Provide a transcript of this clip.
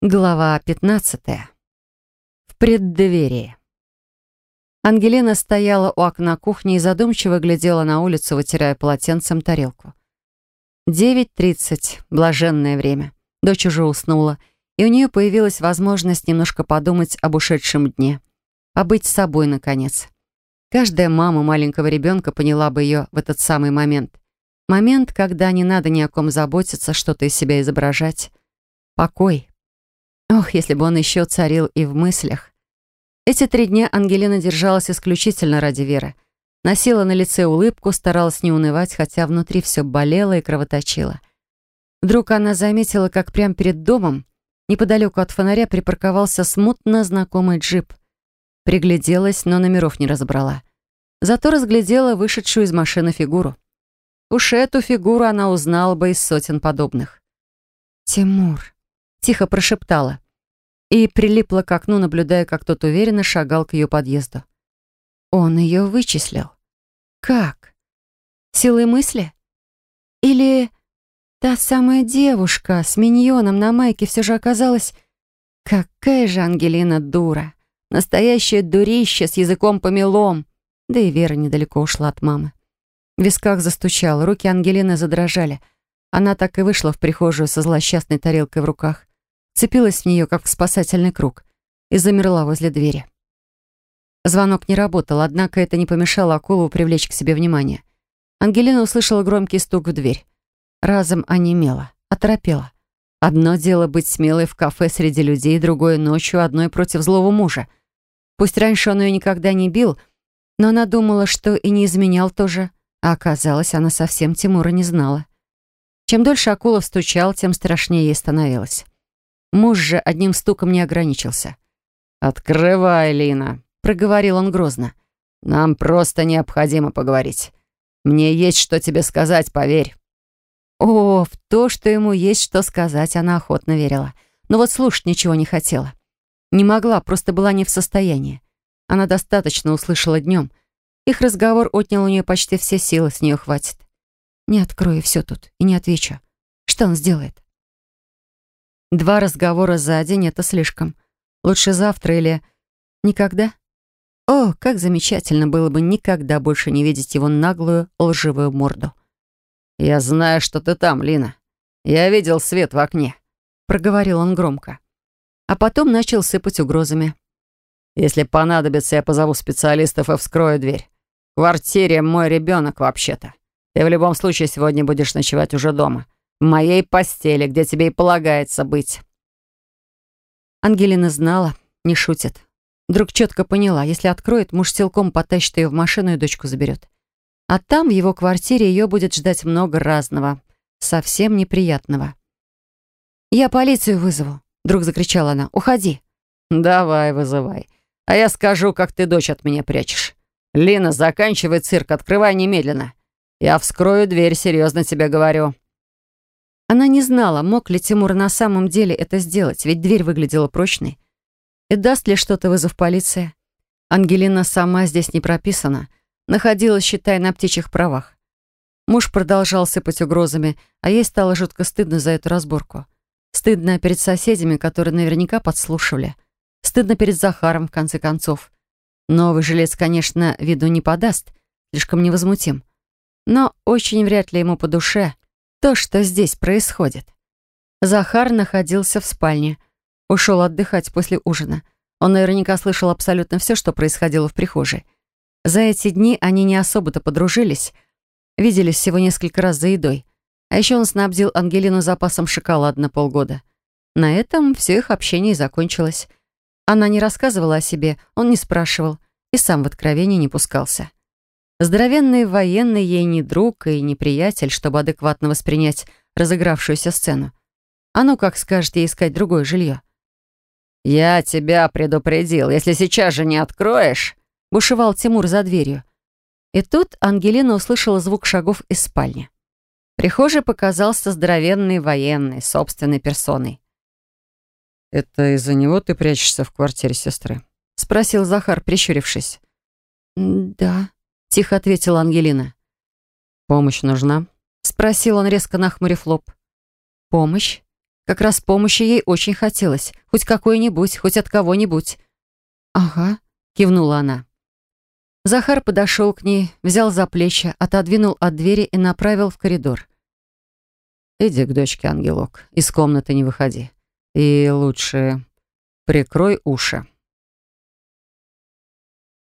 Глава 15. В преддверии. Ангелина стояла у окна кухни и задумчиво глядела на улицу, вытирая полотенцем тарелку. 9.30. Блаженное время. Дочь уже уснула, и у нее появилась возможность немножко подумать об ушедшем дне. Побыть с собой, наконец. Каждая мама маленького ребенка поняла бы ее в этот самый момент. Момент, когда не надо ни о ком заботиться, что-то из себя изображать. Покой. Ох, если бы он еще царил и в мыслях. Эти три дня Ангелина держалась исключительно ради Веры. Носила на лице улыбку, старалась не унывать, хотя внутри все болело и кровоточило. Вдруг она заметила, как прямо перед домом, неподалеку от фонаря, припарковался смутно знакомый джип. Пригляделась, но номеров не разобрала. Зато разглядела вышедшую из машины фигуру. Уж эту фигуру она узнала бы из сотен подобных. «Тимур», тихо прошептала и прилипла к окну, наблюдая, как тот уверенно шагал к ее подъезду. Он ее вычислил. Как? Силой мысли? Или та самая девушка с миньоном на майке все же оказалась... Какая же Ангелина дура! Настоящее дурище с языком помелом. Да и Вера недалеко ушла от мамы. В висках застучало, руки Ангелины задрожали. Она так и вышла в прихожую со злосчастной тарелкой в руках цепилась в нее, как в спасательный круг, и замерла возле двери. Звонок не работал, однако это не помешало Акулову привлечь к себе внимание. Ангелина услышала громкий стук в дверь. Разом онемела, оторопела. Одно дело быть смелой в кафе среди людей, другое ночью, одной против злого мужа. Пусть раньше он ее никогда не бил, но она думала, что и не изменял тоже, а оказалось, она совсем Тимура не знала. Чем дольше Акулов стучал, тем страшнее ей становилось. Муж же одним стуком не ограничился. «Открывай, Лина», — проговорил он грозно. «Нам просто необходимо поговорить. Мне есть что тебе сказать, поверь». О, в то, что ему есть что сказать, она охотно верила. Но вот слушать ничего не хотела. Не могла, просто была не в состоянии. Она достаточно услышала днем. Их разговор отнял у нее почти все силы, с нее хватит. Не открою все тут и не отвечу. Что он сделает? Два разговора за день — это слишком. Лучше завтра или никогда. О, как замечательно было бы никогда больше не видеть его наглую, лживую морду. «Я знаю, что ты там, Лина. Я видел свет в окне», — проговорил он громко. А потом начал сыпать угрозами. «Если понадобится, я позову специалистов и вскрою дверь. В квартире мой ребенок вообще-то. Ты в любом случае сегодня будешь ночевать уже дома. В моей постели, где тебе и полагается быть». Ангелина знала, не шутит. Вдруг четко поняла, если откроет, муж силком потащит ее в машину и дочку заберет. А там, в его квартире, ее будет ждать много разного, совсем неприятного. «Я полицию вызову», — вдруг закричала она. «Уходи». «Давай, вызывай. А я скажу, как ты дочь от меня прячешь. Лина, заканчивай цирк, открывай немедленно. Я вскрою дверь, серьезно тебе говорю». Она не знала, мог ли Тимур на самом деле это сделать, ведь дверь выглядела прочной. И даст ли что-то вызов полиции? Ангелина сама здесь не прописана. Находилась, считай, на птичьих правах. Муж продолжал сыпать угрозами, а ей стало жутко стыдно за эту разборку. Стыдно перед соседями, которые наверняка подслушивали. Стыдно перед Захаром, в конце концов. Новый жилец, конечно, виду не подаст, слишком невозмутим. Но очень вряд ли ему по душе — то, что здесь происходит. Захар находился в спальне. Ушел отдыхать после ужина. Он наверняка слышал абсолютно все, что происходило в прихожей. За эти дни они не особо-то подружились. Виделись всего несколько раз за едой. А еще он снабдил Ангелину запасом шоколада на полгода. На этом все их общение и закончилось. Она не рассказывала о себе, он не спрашивал и сам в откровение не пускался. Здоровенный военный ей не друг и не приятель, чтобы адекватно воспринять разыгравшуюся сцену. А ну как скажет ей искать другое жилье? «Я тебя предупредил, если сейчас же не откроешь», — бушевал Тимур за дверью. И тут Ангелина услышала звук шагов из спальни. В прихожей показался здоровенный военный, собственной персоной. «Это из-за него ты прячешься в квартире сестры?» — спросил Захар, прищурившись. «Да», — тихо ответила Ангелина. «Помощь нужна?» — спросил он, резко нахмурив лоб. «Помощь? Как раз помощи ей очень хотелось. Хоть какой-нибудь, хоть от кого-нибудь. «Ага», — кивнула она. Захар подошел к ней, взял за плечи, отодвинул от двери и направил в коридор. «Иди к дочке, ангелок, из комнаты не выходи. И лучше прикрой уши».